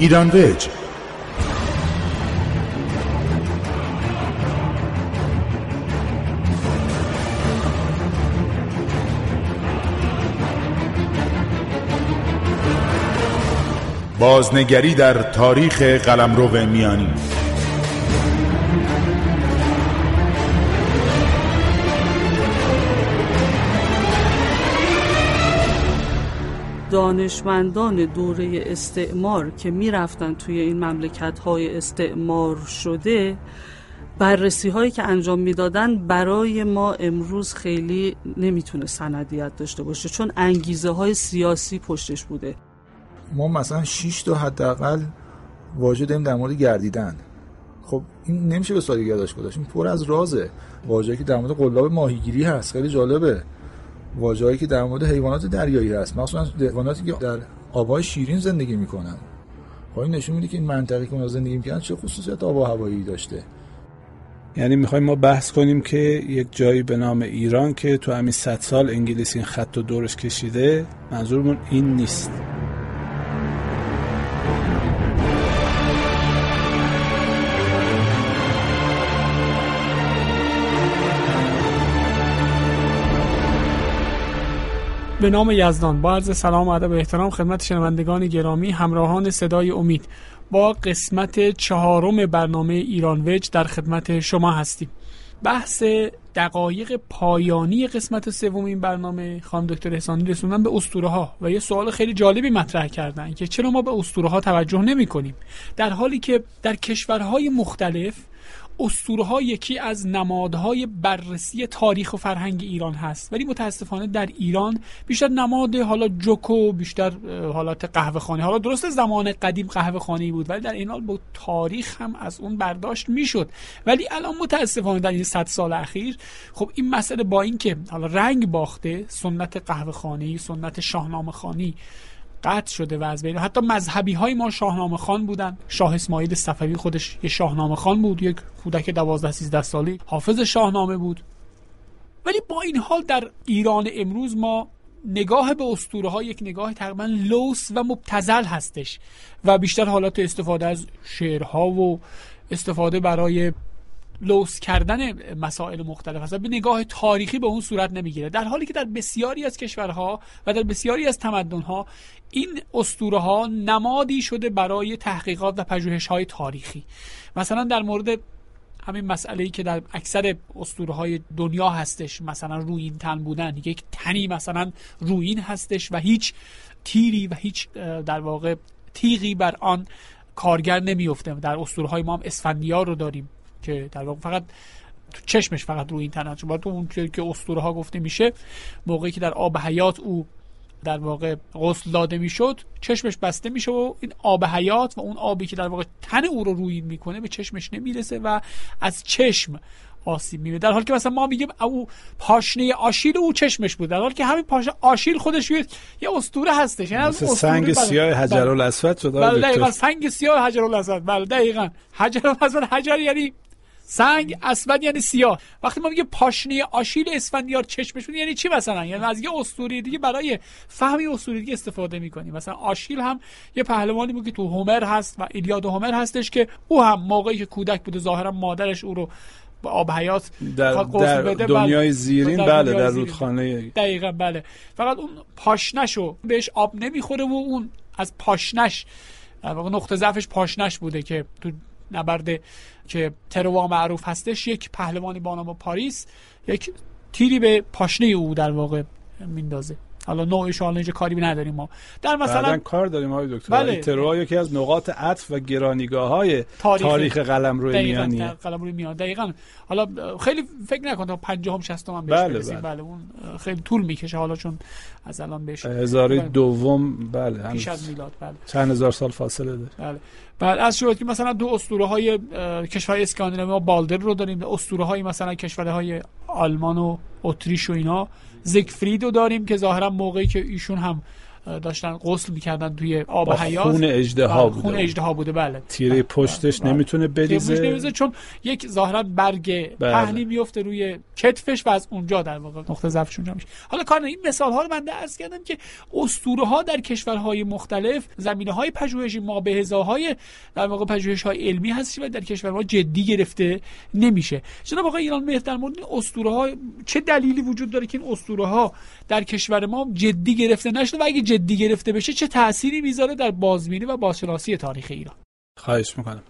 ایران ویج. بازنگری در تاریخ قلمرو میانی. دانشمندان دوره استعمار که می‌رفتن توی این مملکت های استعمار شده بررسی هایی که انجام می‌دادن برای ما امروز خیلی نمی‌تونه سندیت داشته باشه چون انگیزه های سیاسی پشتش بوده. ما مثلا 6 تا حداقل واژه داریم در مورد گردیدن. خب این نمیشه به سادگی یادش گذاشت. این پر از رازه. واژه‌ای که در مورد قلاب ماهیگیری هست. خیلی جالبه. واژه‌ای که در مورد حیوانات دریایی هست. مخصوصا حیواناتی که در آبهای شیرین زندگی می‌کنن. خب این نشون میده که این منطقه که ما زندگی می‌کنن چه خصوصیت آب و هوایی داشته. یعنی می‌خوایم ما بحث کنیم که یک جایی به نام ایران که تو همین 100 سال انگلیسی این خط و دورش کشیده منظورمون این نیست. به نام یزدان. با عرض سلام و ادب و احترام خدمت شنوندگان گرامی همراهان صدای امید. با قسمت چهارم برنامه ایران وج در خدمت شما هستیم. بحث دقایق پایانی قسمت سوم این برنامه خانم دکتر احسانی رسوندن به اسطوره ها و یه سوال خیلی جالبی مطرح کردن که چرا ما به اسطوره ها توجه نمی کنیم در حالی که در کشورهای مختلف اسطوره ها یکی از نمادهای بررسی تاریخ و فرهنگ ایران هست. ولی متاسفانه در ایران بیشتر نماد حالا جوکو بیشتر حالات قهوه خانه حالا درست زمان قدیم قهوه خانه بود ولی در این حال با تاریخ هم از اون برداشت می‌شد. ولی الان متاسفانه در این صد سال اخیر خب این مسئله با اینکه حالا رنگ باخته سنت قهوه خانه سنت شاهنامه خانی قطع شده و از بین. حتی مذهبی های ما شاهنامه خان بودن. شاه اسماعیل صفوی خودش یه شاهنامه خان بود یک کودک 12 13 سالی. حافظ شاهنامه بود. ولی با این حال در ایران امروز ما نگاه به اسطوره ها یک نگاه تقریبا لوس و مبتزل هستش و بیشتر حالات استفاده از شعرها و استفاده برای لوس کردن مسائل مختلف هست به نگاه تاریخی به اون صورت نمی‌گیره. در حالی که در بسیاری از کشورها و در بسیاری از تمدنها این اسطوره ها نمادی شده برای تحقیقات و پژوهش های تاریخی. مثلا در مورد همین مسئله ای که در اکثر اسطوره های دنیا هستش مثلا روین تن بودن یک تنی مثلا روین هستش و هیچ تیری و هیچ در واقع تیغی بر آن کارگر نمیفته در اسطوره های ما هم اسفندیار رو داریم. که در واقع فقط تو چشمش فقط روی این تنه تو اون که اسطوره ها گفته میشه موقعی که در آب حیات او در واقع غسل داده می‌شد چشمش بسته میشه و این آب حیات و اون آبی که در واقع تن او رو روین می‌کنه به چشمش نمی‌رسه و از چشم آسیب می‌بینه. در حالی که مثلا ما میگیم او پاشنه آشیل او چشمش بود. در حالی که همین پاشنه آشیل خودش یه اسطوره هستش. یعنی سنگ سیاه حجر الاسود شده بله دقیقاً سنگ سیاه حجر الاسود. بله دقیقاً. حجر الاسود حجر یعنی سنگ اسود یعنی سیاه. وقتی ما میگه پاشنه آشیل اسفندیار چشمش بود یعنی چی مثلا؟ یعنی از یه اسطوره دیگه برای فهمی اسطوره دیگه استفاده می‌کنیم. مثلا آشیل هم یه پهلوانی بود که تو هومر هست و ایلیاد و هومر هستش که او هم موقعی که کودک بوده ظاهرا مادرش او رو با آب حیات در, در بله. دنیای زیرین در بله در رودخانه. دقیقا بله. فقط اون پاشنشو بهش آب نمی‌خوره و اون از پاشنش نقطه ضعفش پاشنش بوده که تو نبرد که تروا معروف هستش. یک پهلوانی با نام پاریس یک تیری به پاشنه او در واقع میندازه. حالا نوعش حالا اینجا کاری نداریم ما. در مثلا کار داریم های دکتر. بله. تروا یکی از نقاط عطف و گرانیگاه های تاریخ, تاریخ قلم روی میانی. قلم روی میان. دقیقاً. حالا خیلی فکر نکن تا 50 60 هم بهش بله, بله. بله اون خیلی طول می‌کشه حالا چون از الان بهش هزار بله. دوم بله پیش از میلاد بله. چند هزار سال فاصله داره. بله. بعد از شد که مثلا دو اسطوره های کشور اسکاندیناوی ما بالدر رو داریم. اسطوره های مثلا کشورهای آلمان و اتریش و اینا. زیگفرید رو داریم که ظاهرا موقعی که ایشون هم داشتن غسل می‌کردن توی آب حیات خون اژدها بله، بوده خون اون. اژدها بوده بله تیره بله، پشتش بله. نمی‌تونه تیره پشتش بریزه نمی‌ریزه چون یک ظاهرا برگ بله. پهنی میفته روی کتفش و از اونجا در واقع نقطه ضعفش اونجا میشه حالا کار این مثال ها رو من عرض کردم که اسطوره ها در کشورهای مختلف زمینه های پژوهشی ما به های در واقع پژوهش های علمی هست و در کشورها جدی گرفته نمیشه جناب آقای ایران مهر در مورد اسطوره ها چه دلیلی وجود داره که این اسطوره ها در کشور ما جدی گرفته نشده و اگه جدی گرفته بشه چه تأثیری می‌ذاره در بازبینی و بازشناسی تاریخ ایران؟ خواهش می‌کنم.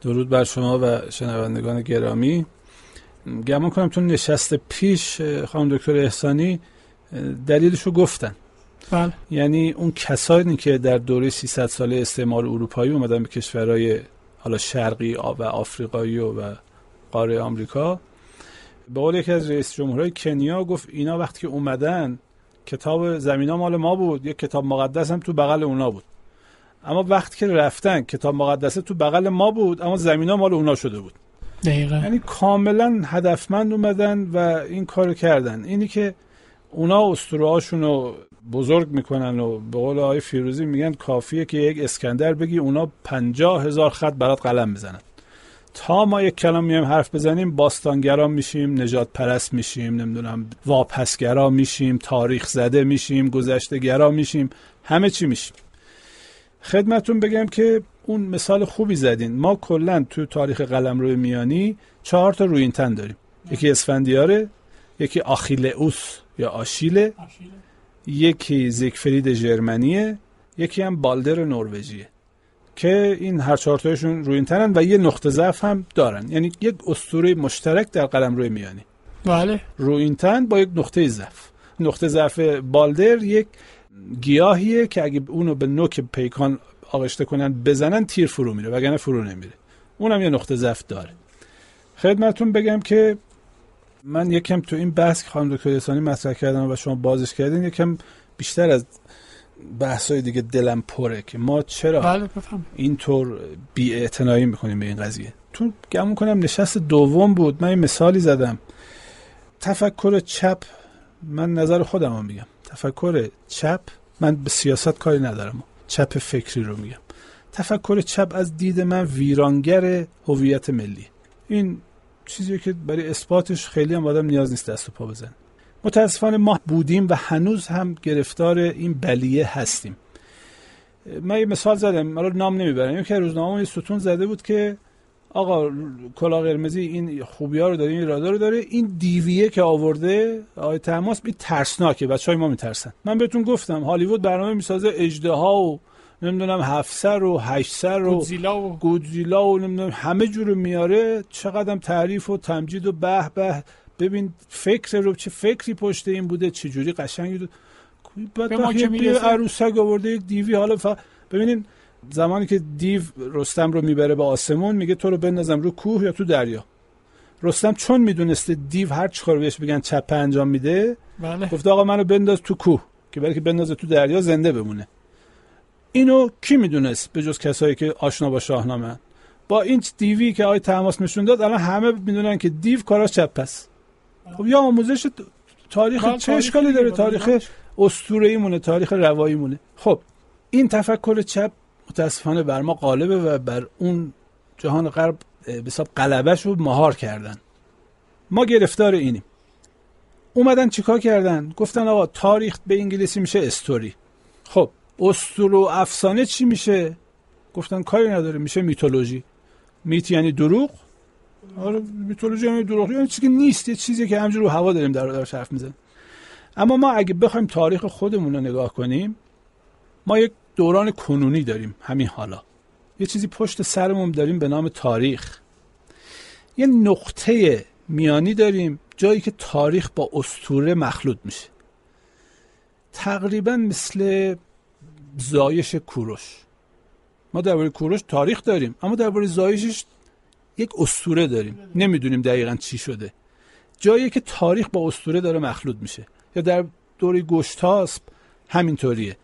درود بر شما و شنوندگان گرامی. گمان کنم تو نشست پیش خانم دکتر احسانی اه، دلیلشو گفتن. بله. یعنی اون کسانی که در دوره 300 ساله استعمار اروپایی اومدن به کشورهای حالا شرقی و آفریقایی و, و قاره آمریکا به قول یکی از رئیس جمهورهای کنیا گفت اینا وقتی که اومدن کتاب زمینا مال ما بود. یک کتاب مقدس هم تو بغل اونا بود. اما وقتی که رفتن کتاب مقدسه تو بغل ما بود اما زمینا مال اونا شده بود. دقیقا. یعنی کاملا هدفمند اومدن و این کارو کردن. اینی که اونا اسطوره رو بزرگ می‌کنن و به قول آقای فیروزی میگن کافیه که یک اسکندر بگی اونا پنجاه هزار خط برات قلم می‌زنن. تا ما یک کلام میایم حرف بزنیم باستانگرا میشیم نجات پرست میشیم نمی‌دونم واپسگرا میشیم تاریخ زده میشیم گذشتهگرا میشیم همه چی میشیم. خدمتون بگم که اون مثال خوبی زدین. ما کلا تو تاریخ قلمرو میانی چهار تا روینتن داریم. یکی اسفندیاره یکی آخیلئوس یا آشیله یکی زیگفرید ژرمنیه یکی هم بالدر نروژیه. که این هر چهار تایشون روینتنن و یه نقطه ضعف هم دارن. یعنی یک اسطوره مشترک در قلمرو میانی. بله. روینتن با یک نقطه ضعف. نقطه ضعف بالدر یک گیاهیه که اگه اونو به نوک پیکان آغشته کنن بزنن تیر فرو میره وگرنه فرو نمیره. اونم یه نقطه ضعف داره. خدمتون بگم که من یکم تو این بحث که خانم دکتر مطرح کردم و شما بازش کردین یکم بیشتر از بحثای دیگه دلم پره که ما چرا بله اینطور بی می‌کنیم به این قضیه؟ تو گمون کنم نشست دوم بود من یه مثالی زدم. تفکر چپ من نظر خودم رو میگم. تفکر چپ من به سیاست کاری ندارم. چپ فکری رو میگم. تفکر چپ از دید من ویرانگر هویت ملی. این چیزی که برای اثباتش خیلی هم آدم نیاز نیست دست و پا بزن متاسفانه ما بودیم و هنوز هم گرفتار این بلیه هستیم. من یه مثال زدم حالا نام نمی‌برم. یکی روزنامه یه ستون زده بود که آقا کلا قرمزی این خوبی ها رو داره این اراده رو داره. این دیویه که آورده آقای تماس بی ترسناکه بچه های ما میترسن. من بهتون گفتم هالیوود برنامه می‌سازه اجده ها و نمی‌دونم هفت سر و هشت سر و گودزیلا و گودزیلا و نمی‌دونم همه جور میاره. چقدر تعریف و تمجید و به به ببین فکر رو چه فکری پشت این بوده چه جوری قشنگی بود. به ما که یه. عروسک آورده یک دیوی حالا ف... ببینین زمانی که دیو رستم رو می‌بره به آسمون میگه تو رو بندازم رو کوه یا تو دریا. رستم چون می‌دونسته دیو هر چیکار بهش بگن چپه انجام میده بله. گفته آقا منو بنداز تو کوه که برای که بندازه تو دریا زنده بمونه. اینو کی می‌دونست به جز کسایی که آشنا با شاهنامه؟ با این دیوی که آقای تماس نشون داد الان همه می‌دونن که دیو کاراش چپ است. خب یا آموزش تاریخ بله، چه اشکالی داره؟ بله، تاریخ. اسطوره‌ای مونه تاریخ روایی مونه خب این تفکر چپ متاسفانه بر ما غالبه و بر اون جهان غرب به حساب غلبش رو مهار کردن. ما گرفتار اینیم. اومدن چیکار کردن؟ گفتن آقا تاریخ به انگلیسی میشه استوری. خب اسطوره و افسانه چی میشه؟ گفتن کاری نداره میشه میتولوژی. میت یعنی دروغ آره میتولوژی یعنی دروغ. یعنی چیزی که نیست یه چیزی که همجور رو هوا داریم در در حرف می‌زنیم. اما ما اگه بخوایم تاریخ خودمون رو نگاه کنیم ما یک دوران کنونی داریم همین حالا. یه چیزی پشت سرمون داریم به نام تاریخ. یه نقطه میانی داریم جایی که تاریخ با استوره مخلوط میشه. تقریبا مثل زایش کوروش. ما درباره کوروش تاریخ داریم اما درباره زایشش یک استوره داریم. نمی‌دونیم دقیقا چی شده. جایی که تاریخ با استوره داره مخلوط میشه. یا در دوره گشتاسب همینطوریه.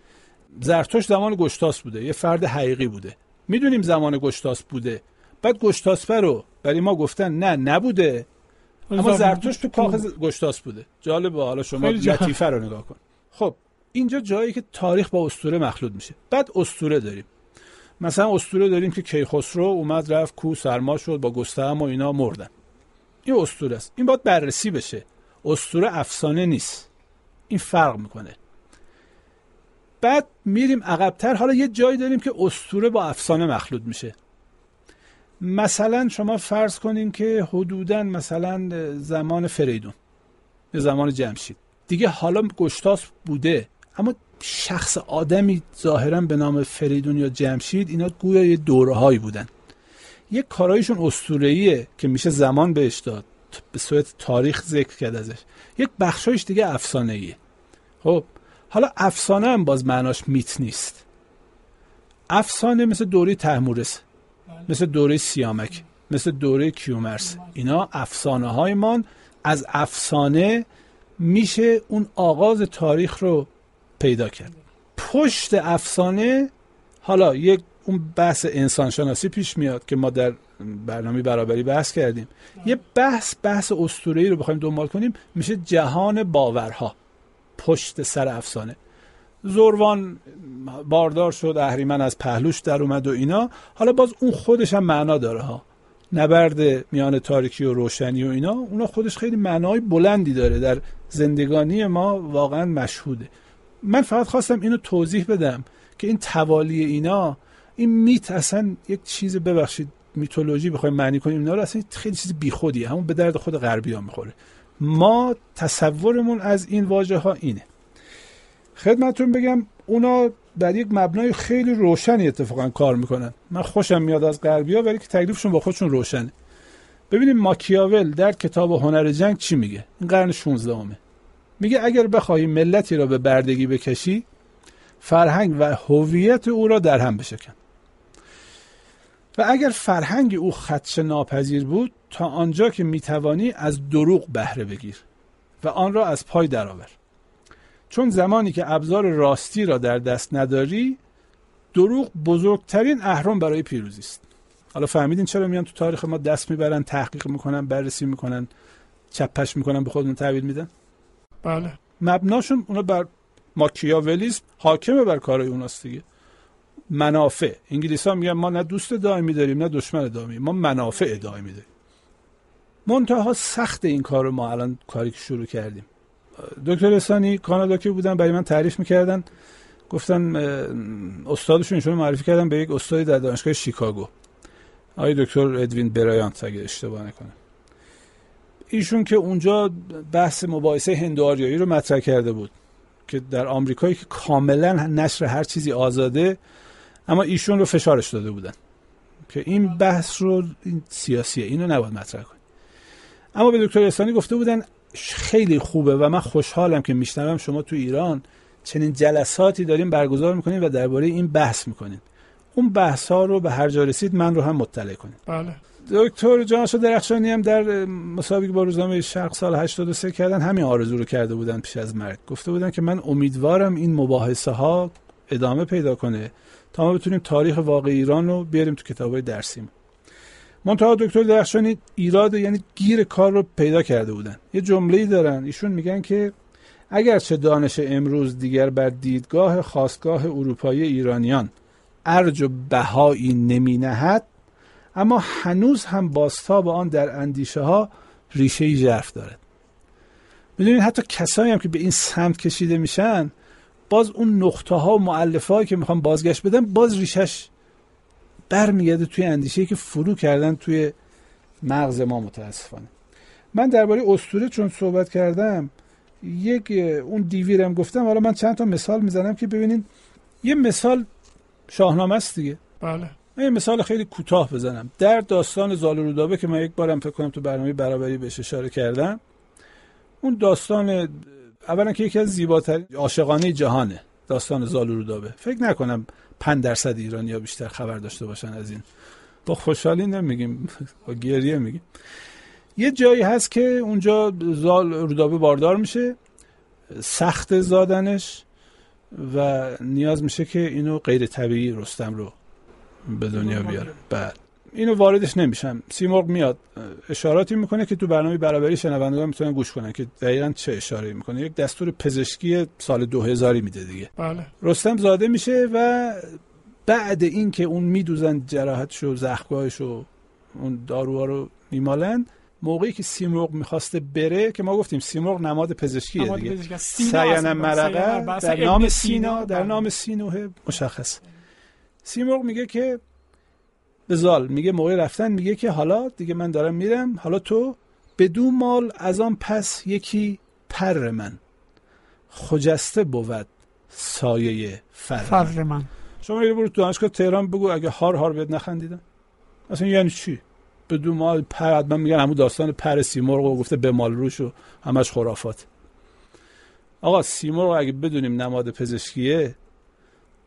زرتوش زمان گشتاس بوده. یه فرد حقیقی بوده. می‌دونیم زمان گشتاس بوده. بعد گشتاسپه رو برای ما گفتن نه نبوده. اما زرتوش تو کاخ گشتاس بوده. جالبه. حالا شما جالب. لطیفه رو نگاه کن. خب اینجا جایی که تاریخ با اسطوره مخلوط میشه. بعد اسطوره داریم. مثلا اسطوره داریم که کیخسرو اومد رفت کو سرما شد با گستهم و اینا مردن این اسطوره است. این باید بررسی بشه. اسطوره افسانه نیست. این فرق می‌کنه. بعد میریم عقبتر. حالا یه جایی داریم که اسطوره با افسانه مخلوط میشه. مثلا شما فرض کنین که حدودا مثلا زمان فریدون زمان جمشید. دیگه حالا گشتاس بوده. اما شخص آدمی ظاهرا به نام فریدون یا جمشید اینا گویا یه دوره هایی بودن. یه کارایشون اسطوره‌ایه که میشه زمان بهش داد. به صورت تاریخ ذکر کرد ازش. یک بخشایش دیگه افسانه ایه خب حالا افسانه هم باز معناش میت نیست. افسانه مثل دوره تحمورس مثل دوره سیامک مثل دوره کیومرس. اینا افسانه های من از افسانه میشه اون آغاز تاریخ رو پیدا کرد. پشت افسانه حالا یک اون بحث انسانشناسی پیش میاد که ما در برنامه برابری بحث کردیم. یه بحث بحث اسطوره‌ای رو بخوایم دنبال کنیم. میشه جهان باورها پشت سر افسانه. زوروان باردار شد اهریمن از پهلوش در اومد و اینا. حالا باز اون خودش هم معنا داره ها. نبرد میان تاریکی و روشنی و اینا اونا خودش خیلی معنای بلندی داره. در زندگانی ما واقعا مشهوده. من فقط خواستم اینو توضیح بدم که این توالی اینا این میت اصلا یک چیز ببخشید میتولوژی بخوایم معنی کنیم اینا رو اصلا خیلی چیز بیخودیه همون به درد خود غربی ها می‌خوره. ما تصورمون از این واژه ها اینه. خدمتون بگم اونا در یک مبنای خیلی روشنی اتفاقا کار می‌کنن. من خوشم میاد از غربی ها ولی که تکلیفشون با خودشون روشنه. ببینیم ماکیاول در کتاب هنر جنگ چی میگه؟ این قرن 16 همه میگه اگر بخواهی ملتی را به بردگی بکشی فرهنگ و هویت او را در هم بشکن. و اگر فرهنگ او خدش ناپذیر بود تا آنجا که می‌توانی از دروغ بهره بگیر و آن را از پای درآور. چون زمانی که ابزار راستی را در دست نداری دروغ بزرگترین اهرم برای پیروزی است. حالا فهمیدین چرا میان تو تاریخ ما دست می‌برن تحقیق می‌کنن بررسی می‌کنن چپش می‌کنن به خودمون تحویل میدن؟ بله. مبناشون اونا بر ماکیاولیسم حاکمه بر کارهای اوناست دیگه. منافع. انگلیس ها میگن ما نه دوست دائمی داریم نه دشمن دائمی. ما منافع دائمی داریم. منتها سخت این کار رو ما الان کاری که شروع کردیم. دکتر اسانی کانادا که بودن برای من تعریف می‌کردن. گفتن استادشون ایشون معرفی کردن به یک استادی در دانشگاه شیکاگو. آقای دکتر ادوین برایانت اگه اشتباه نکنه ایشون که اونجا بحث مباحثه هندواریایی رو مطرح کرده بود که در آمریکایی که کاملا نشر هر چیزی آزاده اما ایشون رو فشارش داده بودن که این بحث رو این سیاسیه اینو نباید مطرح کنی اما به دکتر اسانی گفته بودن خیلی خوبه و من خوشحالم که میشنوم شما تو ایران چنین جلساتی داریم برگزار می‌کنیم و درباره این بحث می‌کنیم اون بحث ها رو به هر جا رسید من رو هم مطلع کنیم بله. دکتر جانشو درخشانی هم در مسابقه با روزنامه شرق سال 83 کردن همین آرزو رو کرده بودن پیش از مرگ. گفته بودن که من امیدوارم این مباحثه ها ادامه پیدا کنه تا ما بتونیم تاریخ واقع ایران رو بیاریم تو کتابای درسیم. منتها دکتر درخشانی ایراد یعنی گیر کار رو پیدا کرده بودن. یه جمله‌ای دارن. ایشون میگن که اگرچه دانش امروز دیگر بر دیدگاه خواستگاه اروپایی ایرانیان ارج و بهایی نمی نهد اما هنوز هم باستاب آن در اندیشه ها ریشه ژرف دارد. می‌دونید حتی کسایی هم که به این سمت کشیده میشن باز اون نقطه ها و معلفه که می‌خوام بازگشت بدن باز ریشش برمیگرده توی اندیشه که فرو کردن توی مغز ما متاسفانه. من درباره اسطوره چون صحبت کردم یک اون دیویرم گفتم حالا من چند تا مثال می‌زنم که ببینید یه مثال شاهنامه است دیگه. بله. من یه مثال خیلی کوتاه بزنم. در داستان زال رودابه که من یک بارم فکر کنم تو برنامه برابری بهش اشاره کردم اون داستان اولا که یکی از زیباترین عاشقانه جهانه داستان زال رودابه فکر نکنم 5 درصد ایرانی ها بیشتر خبر داشته باشن از این. با خوشحالی نمیگیم با گریه میگیم. یه جایی هست که اونجا زال رودابه باردار میشه سخت زادنش و نیاز میشه که اینو غیر طبیعی رستم رو به دنیا بیاره. بعد اینو واردش نمیشم. سیمرغ میاد. اشاراتی می‌کنه که تو برنامه برابری شنوندگان می‌تونن گوش کنن که دقیقا چه اشاره می‌کنه. یک دستور پزشکی سال 2000 میده دیگه. بله. رستم زاده میشه و بعد اینکه اون میدوزن جراحتش و زخمگاهش و اون داروها رو میمالن موقعی که سیمرغ می‌خواسته بره که ما گفتیم سیمرغ نماد پزشکیه نماد دیگه. سینا مرقه در نام سینا، سینا در بله. نام سینوه مشخص سیمرغ میگه که به زال میگه موقع رفتن میگه که حالا دیگه من دارم میرم حالا تو بدون مال از آن پس یکی پر من. خجسته بود سایه فر. فر من. شما یه برو تو دانشگاه تهران بگو اگه هار هار بهت نخندیدن. اصلا یعنی چی؟ بدون مال پر حتما میگن همون داستان پر سیمرغ و گفته به مال روش و همش خرافات. آقا سیمرغ اگه بدونیم نماد پزشکیه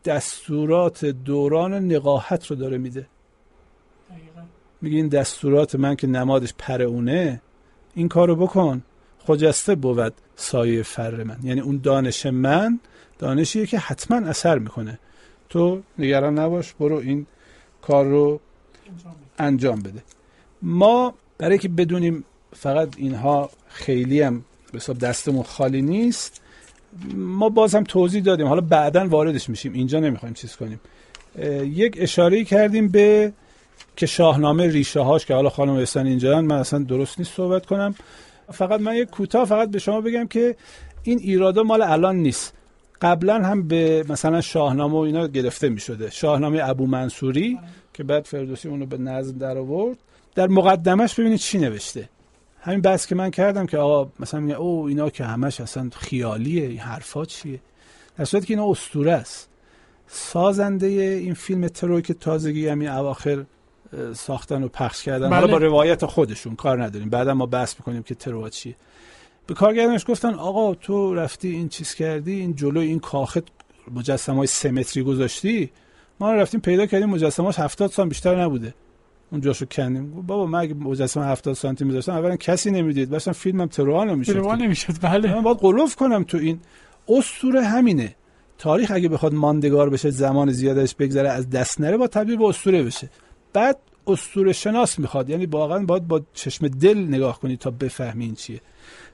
دستورات دوران نقاهت رو داره میده. میگه این دستورات من که نمادش پر اونه این کارو بکن. خجسته بود سایه فر من. یعنی اون دانش من دانشیه که حتما اثر می‌کنه. تو نگران نباش برو این کار رو انجام بده. ما برای که بدونیم فقط اینها خیلی هم به حساب دستمون خالی نیست ما باز هم توضیح دادیم. حالا بعدا واردش میشیم. اینجا نمی‌خوایم چیز کنیم. یک اشاره کردیم به که شاهنامه ریشه هاش که حالا خانم احسان اینجا من اصلا درست نیست صحبت کنم. فقط من یک کوتاه فقط به شما بگم که این ایرادا مال الان نیست. قبلا هم به مثلا شاهنامه و اینا گرفته می شده شاهنامه ابو منصوری که بعد فردوسی اونو به نظم در آورد در مقدمش ببینید چی نوشته. همین بحث که من کردم که آقا مثلا میگه او اینا که همش اصلا خیالیه این حرفا چیه؟ در صورتی که اینا اسطوره است. سازنده این فیلم ترور که تازگی همین اواخر ساختن و پخش کردن بله. حالا با روایت خودشون کار نداریم. بعدا ما بحث می‌کنیم که ترور چیه. به کارگردانش گفتن آقا تو رفتی این چیز کردی این جلو این کاخت مجسمه های سه متری گذاشتی؟ ما رفتیم پیدا کردیم مجسمه‌اش 70 سانت بیشتر نبوده. اون جاشو کندیم. گفت بابا من اگه مجسمه 70 سانتی می‌ذاشتم اولا کسی نمی‌دید. مثلا فیلمم ترور نمی‌شد تلوان نمی‌شد بله. من باید قلوف کنم تو این اسطوره همینه. تاریخ اگه بخواد ماندگار بشه زمان زیادش بگذره از دست نره با تبدیل به اسطوره بشه. بعد اسطوره شناس می‌خواد. یعنی واقعا باید با چشم دل نگاه کنی تا بفهمی این چیه.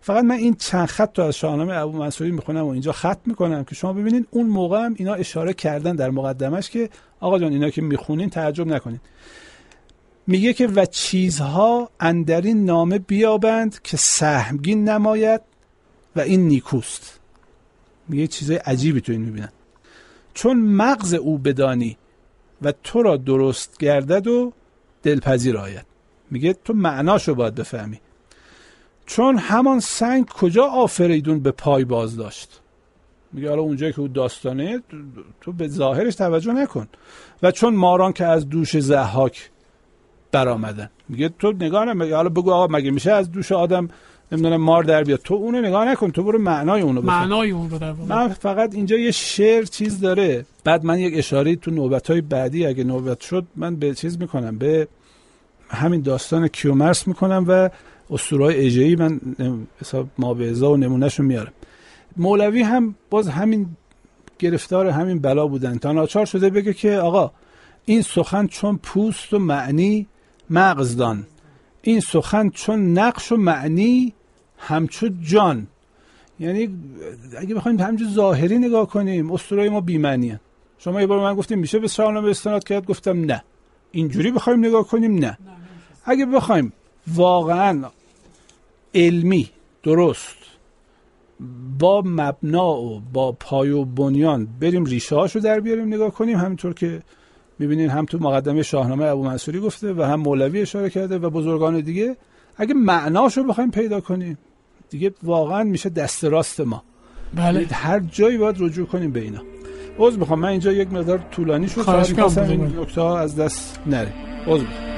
فقط من این چند خط تو از شاهنامه ابو منصوری می‌خونم و اینجا خط می‌کنم که شما ببینید اون موقع هم اینا اشاره کردن در مقدمش که آقا جان اینا که می‌خونین تعجب نکنین. میگه که و چیزها اندرین نامه بیابند که سهمگین نماید و این نیکوست. میگه چیزای عجیبی تو این می‌بینن. چون مغز او بدانی و تو را درست گردد و دلپذیر آید. میگه تو معناشو باید بفهمی. چون همان سنگ کجا آفریدون به پای باز داشت؟ میگه حالا اونجایی که او داستانه تو به ظاهرش توجه نکن. و چون ماران که از دوش زحاک برآمدن میگه تو نگاه نمی حالا بگو آقا مگه میشه از دوش آدم نمی‌دونم مار در بیاد؟ تو اونو نگاه نکن تو برو معنای اونو بفهم معنای اون رو در من فقط اینجا یه شعر چیز داره. بعد من یک اشاره تو نوبت های بعدی اگه نوبت شد من به چیز می‌کنم به همین داستان کیومرس می‌کنم و اسطورهای اژه‌ای من حساب مابعضا و نمونهشو میارم. مولوی هم باز همین گرفتار همین بلا بودن. تا ناچار شده بگه که آقا این سخن چون پوست و معنی مغز دان. این سخن چون نقش و معنی همچو جان. یعنی اگه بخوایم همینجور ظاهری نگاه کنیم اسطورهای ما بی‌معنی شما یه بار به من گفتیم میشه به شاهنامه استناد کرد؟ گفتم نه. اینجوری بخوایم نگاه کنیم؟ نه. اگه بخوایم واقعا علمی درست با مبنا و با پای و بنیان بریم ریشه هاشو در بیاریم نگاه کنیم همینطور که می‌بینین هم تو مقدمه شاهنامه ابو منصوری گفته و هم مولوی اشاره کرده و بزرگان دیگه اگه معناشو بخوایم پیدا کنیم دیگه واقعا میشه دست راست ما. بله. هر جایی باید رجوع کنیم به اینا. عذر می‌خوام من اینجا یک مقدار طولانی شد خواهش این. نکته از دست نره. عذر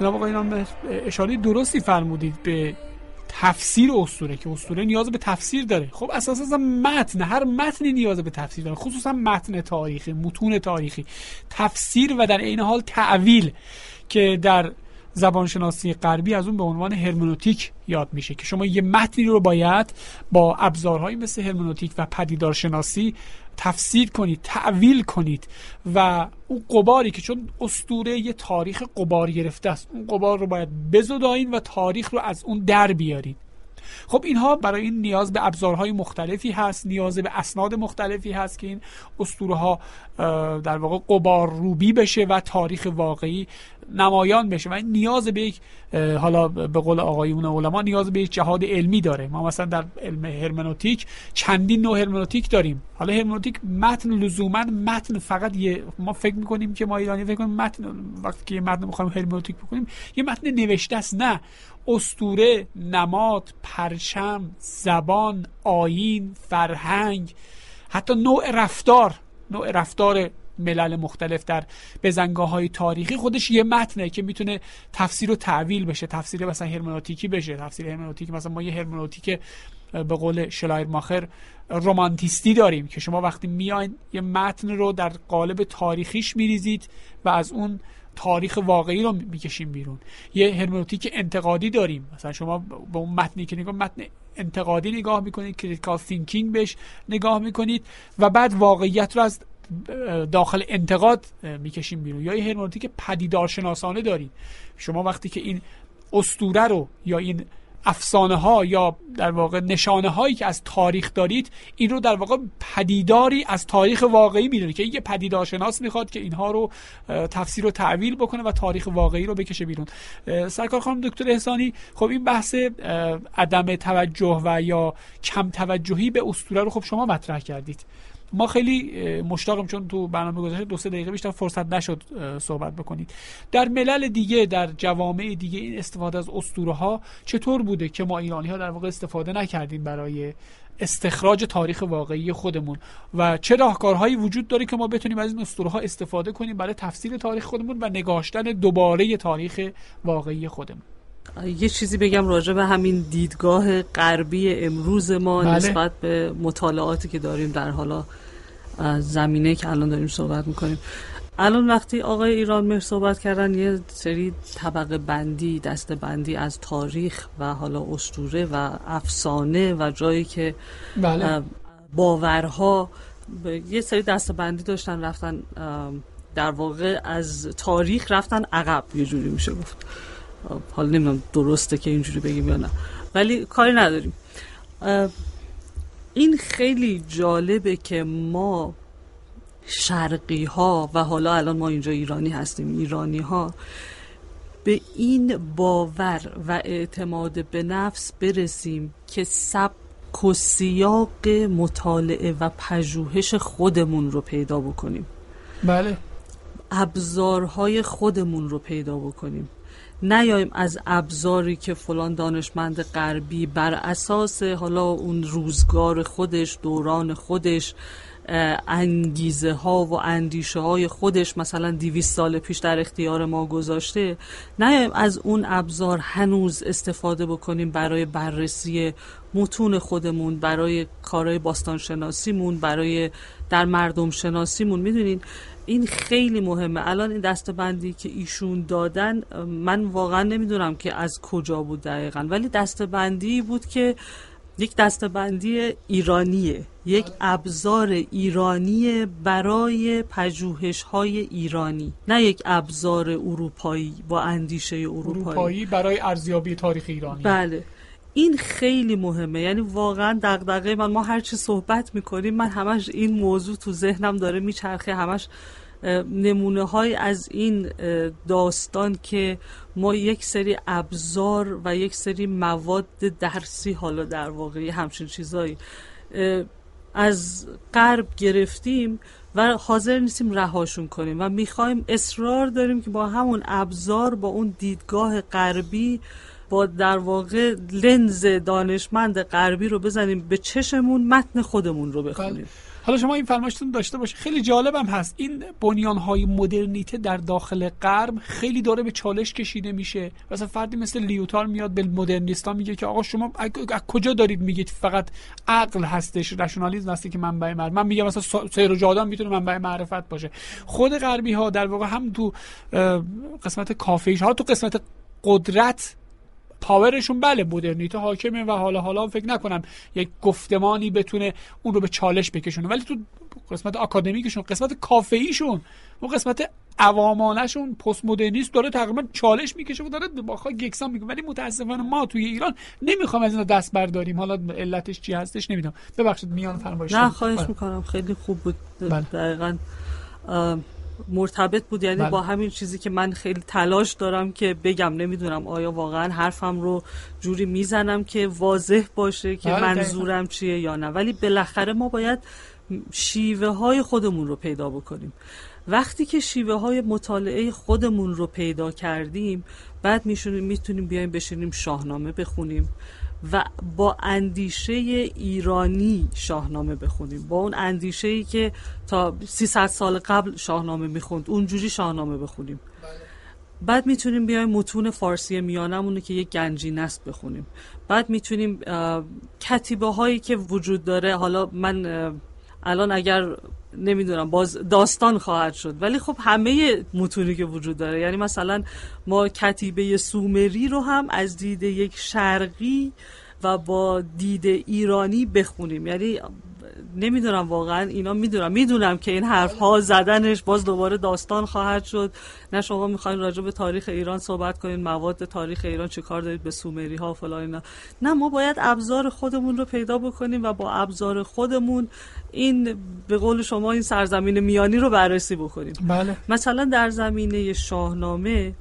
جناب آقای نام اشاره درستی فرمودید به تفسیر اسطوره که اسطوره نیاز به تفسیر داره. خب اساسا متن هر متنی نیاز به تفسیر داره خصوصا متن تاریخی متون تاریخی. تفسیر و در عین حال تعویل که در زبانشناسی غربی از اون به عنوان هرمنوتیک یاد میشه که شما یه متنی رو باید با ابزارهایی مثل هرمنوتیک و پدیدارشناسی تفسیر کنید تعویل کنید و اون قباری که چون استوره یه تاریخ قبار گرفته است اون قبار رو باید بزدایین و تاریخ رو از اون در بیارید. خب اینها برای این نیاز به ابزارهای مختلفی هست نیاز به اسناد مختلفی هست که این اسطوره ها در واقع قبار روبی بشه و تاریخ واقعی نمایان بشه. و نیاز به یک حالا به قول آقایون علما نیاز به یک جهاد علمی داره. ما مثلا در علم هرمنوتیک چندین نوع هرمنوتیک داریم. حالا هرمنوتیک متن لزوما متن فقط یه ما فکر می‌کنیم که ما ایرانی فکر کنیم متن وقتی که متن می‌خوایم هرمنوتیک بکنیم یه متن نوشته است نه. استوره نماد پرچم زبان آیین فرهنگ حتی نوع رفتار. نوع رفتار ملل مختلف در بزنگاه های تاریخی خودش یه متنه که می‌تونه تفسیر و تعویل بشه تفسیر مثلا هرمنوتیکی بشه تفسیر هرمنوتیکی مثلا ما یه هرمنوتیک به قول شلایر ماخر رومانتیستی داریم که شما وقتی میاین یه متن رو در قالب تاریخیش میریزید و از اون تاریخ واقعی رو می‌کشیم بیرون. یه هرمنوتیک انتقادی داریم. مثلا شما به اون متنی که نگاه متن انتقادی نگاه می‌کنید critical thinking بهش نگاه می‌کنید و بعد واقعیت رو از داخل انتقاد می‌کشیم بیرون. یا یه هرمنوتیک پدیدارشناسانه داریم. شما وقتی که این استوره رو یا این افسانه ها یا در واقع نشانه هایی که از تاریخ دارید این رو در واقع پدیداری از تاریخ واقعی می‌دونید. که یه پدیدارشناس می‌خواد که اینها رو تفسیر و تعویل بکنه و تاریخ واقعی رو بکشه بیرون. سرکار خانم دکتر احسانی خب این بحث عدم توجه و یا کم توجهی به اسطوره رو خب شما مطرح کردید. ما خیلی مشتاقیم چون تو برنامه گذاشته دو سه دقیقه بیشتر فرصت نشد صحبت بکنید. در ملل دیگه در جوامع دیگه این استفاده از اسطوره ها چطور بوده که ما ایرانی ها در واقع استفاده نکردیم برای استخراج تاریخ واقعی خودمون؟ و چه راهکارهایی وجود داره که ما بتونیم از این اسطوره ها استفاده کنیم برای تفسیر تاریخ خودمون و نگاشتن دوباره تاریخ واقعی خودمون؟ یه چیزی بگم راجع به همین دیدگاه غربی امروز ما بله. نسبت به مطالعاتی که داریم در حالا زمینه که الان داریم صحبت می‌کنیم الان وقتی آقای ایران مهر صحبت کردن یه سری طبقه بندی دست بندی از تاریخ و حالا اسطوره و افسانه و جایی که بله. باورها یه سری دست بندی داشتن رفتن در واقع از تاریخ رفتن عقب یه جوری میشه گفت حالا نمی‌دونم درسته که اینجوری بگیم یا نه. ولی کاری نداریم. این خیلی جالبه که ما شرقی ها و حالا الان ما اینجا ایرانی هستیم ایرانی ها به این باور و اعتماد به نفس برسیم که سبک و سیاق مطالعه و پژوهش خودمون رو پیدا بکنیم. بله. ابزارهای خودمون رو پیدا بکنیم. نیایم از ابزاری که فلان دانشمند غربی بر اساس حالا اون روزگار خودش دوران خودش انگیزه ها و اندیشه های خودش مثلا دیویست سال پیش در اختیار ما گذاشته نیایم از اون ابزار هنوز استفاده بکنیم برای بررسی متون خودمون برای کارهای باستانشناسیمون برای در مردم شناسیمون می‌دونین این خیلی مهمه. الان این دستبندی که ایشون دادن من واقعا نمی‌دونم که از کجا بود دقیقا. ولی دستبندی بود که یک دستبندی ایرانیه. یک ابزار ایرانی برای پژوهش های ایرانی. نه یک ابزار اروپایی با اندیشه اروپایی, اروپایی برای ارزیابی تاریخ ایرانی. بله. این خیلی مهمه. یعنی واقعا دغدغه من ما هر چی صحبت می‌کنیم من همش این موضوع تو ذهنم داره میچرخه. همش نمونه های از این داستان که ما یک سری ابزار و یک سری مواد درسی حالا در واقع همچین چیزایی از غرب گرفتیم و حاضر نیستیم رهاشون کنیم. و می‌خوایم اصرار داریم که با همون ابزار با اون دیدگاه غربی با در واقع لنز دانشمند غربی رو بزنیم به چشمون متن خودمون رو بخونیم. بله. حالا شما این فرمایشتون داشته باشه. خیلی جالبم هست. این بنیان های مدرنیته در داخل غرب خیلی داره به چالش کشیده میشه. مثلا فردی مثل لیوتار میاد به مدرنیستا میگه که آقا شما از کجا دارید میگید؟ فقط عقل هستش رشنالیسم هستی که منبع معرفت. من میگم مثلا سیر و جادان می‌تونه منبع معرفت باشه. خود غربی ها در واقع هم تو قسمت کافیش ها تو قسمت قدرت پاورشون بله مدرنیته حاکمه و حالا حالا فکر نکنم یک گفتمانی بتونه اون رو به چالش بکشونه. ولی تو قسمت آکادمیکشون قسمت کافه‌ایشون و قسمت عوامانشون پست مدرنیست داره تقریبا چالش می‌کشه و داره با خاک یکسان می‌کنه. ولی متاسفانه ما توی ایران نمی‌خوام از اینا دست برداریم. حالا علتش چی هستش نمی‌دونم. ببخشید میان فرمایش نه خواهش بله. می‌کنم. خیلی خوب بود. بله. دقیقاً مرتبط بود یعنی بله. با همین چیزی که من خیلی تلاش دارم که بگم. نمی‌دونم آیا واقعا حرفم رو جوری می‌زنم که واضح باشه که بله منظورم چیه یا نه. ولی بالاخره ما باید شیوه های خودمون رو پیدا بکنیم. وقتی که شیوه های مطالعه خودمون رو پیدا کردیم بعد می‌تونیم بیایم بشینیم شاهنامه بخونیم. و با اندیشه ایرانی شاهنامه بخونیم. با اون اندیشه ای که تا 300 سال قبل شاهنامه می‌خوند اونجوری شاهنامه بخونیم. بعد می‌تونیم بیایم متون فارسی میانمونه که یک گنجینه است بخونیم. بعد می‌تونیم کتیبه هایی که وجود داره حالا من الان اگر نمی‌دونم باز داستان خواهد شد. ولی خب همه متونی که وجود داره. یعنی مثلا ما کتیبه سومری رو هم از دید یک شرقی و با دید ایرانی بخونیم. یعنی نمی‌دونم واقعا اینا می‌دونم. می‌دونم که این حرف ها زدنش باز دوباره داستان خواهد شد. نه شما می‌خواین راجع به تاریخ ایران صحبت کنین مواد تاریخ ایران چه کار دارید به سومری ها فلان اینا. نه ما باید ابزار خودمون رو پیدا بکنیم و با ابزار خودمون این به قول شما این سرزمین میانی رو بررسی بکنیم. بله. مثلا در زمینه شاهنامه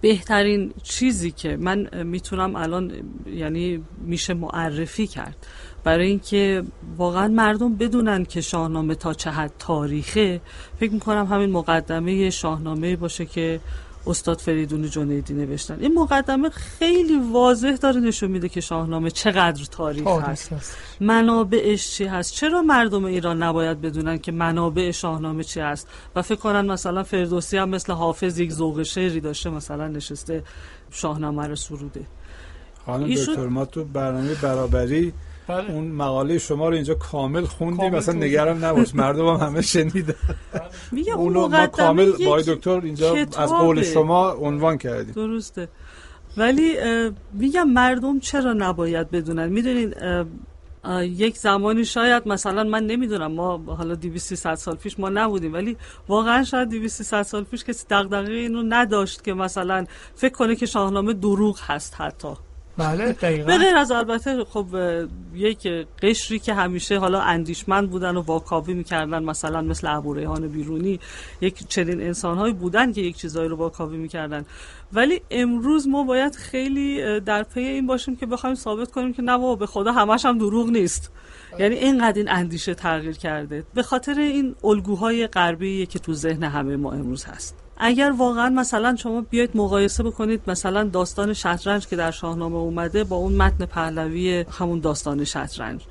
بهترین چیزی که من می‌تونم الان یعنی میشه معرفی کرد. برای اینکه واقعا مردم بدونن که شاهنامه تا چه حد تاریخه. فکر می‌کنم همین مقدمه شاهنامه باشه که استاد فریدون جنیدی نوشتن. این مقدمه خیلی واضح داره نشون میده که شاهنامه چقدر تاریخ, هست. منابعش چی هست؟ چرا مردم ایران نباید بدونن که منابع شاهنامه چی هست؟ و فکر کنن مثلا فردوسی هم مثل حافظ یک ذوق شعری داشته مثلا نشسته شاهنامه رو سروده. خانم دکتر ما تو برنامه برابری بله. اون مقاله شما رو اینجا کامل خوندیم مثلا نگرم نباش مردم هم همه شنیدن. میگه اون ما کامل با دکتر اینجا از قول شما عنوان کردیم. درسته. ولی میگم مردم چرا نباید بدونن؟ می‌دونین یک زمانی شاید مثلا من نمی‌دونم ما حالا 200 سال پیش ما نبودیم ولی واقعا شاید 200 سال پیش کسی دغدغه اینو نداشت که مثلا فکر کنه که شاهنامه دروغ هست حتی. بله به غیر از البته خب یک قشری که همیشه حالا اندیشمند بودن و واکاوی می‌کردن مثلا مثل ابو ریحان بیرونی یک چنین انسانهایی بودن که یک چیزایی رو واکاوی می‌کردن. ولی امروز ما باید خیلی در پی این باشیم که بخوایم ثابت کنیم که نه به خدا همش هم دروغ نیست. یعنی اینقدر این اندیشه تغییر کرده. به خاطر این الگوهای غربی که تو ذهن همه ما امروز هست. اگر واقعا مثلا شما بیاید مقایسه بکنید مثلا داستان شطرنج که در شاهنامه اومده با اون متن پهلوی همون داستان شطرنج.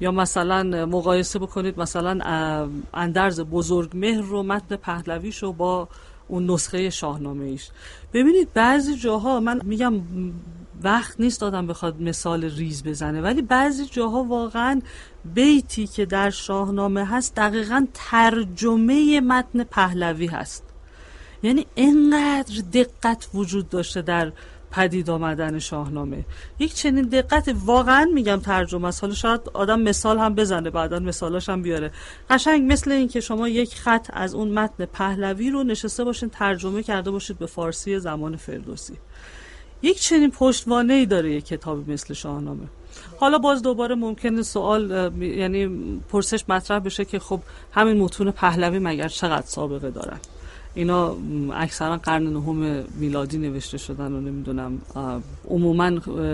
یا مثلا مقایسه بکنید مثلا اندرز بزرگ مهر رو متن پهلویش رو با اون نسخه شاهنامه ایش ببینید بعضی جاها من میگم وقت نیست دادم بخواد مثال ریز بزنه ولی بعضی جاها واقعا بیتی که در شاهنامه هست دقیقا ترجمه متن پهلوی هست. یعنی انقدر دقت وجود داشته در پدید آمدن شاهنامه. یک چنین دقت واقعا میگم ترجمه است. حالا شاید آدم مثال هم بزنه بعدا مثالاش هم بیاره. قشنگ مثل اینکه شما یک خط از اون متن پهلوی رو نشسته باشین ترجمه کرده باشید به فارسی زمان فردوسی. یک چنین پشتوانه ای داره یک کتابی مثل شاهنامه. حالا باز دوباره ممکنه سوال یعنی پرسش مطرح بشه که خب همین متون پهلوی مگر چقدر سابقه دارن؟ اینا اکثرا قرن نهم میلادی نوشته شدن و نمی‌دونم عموما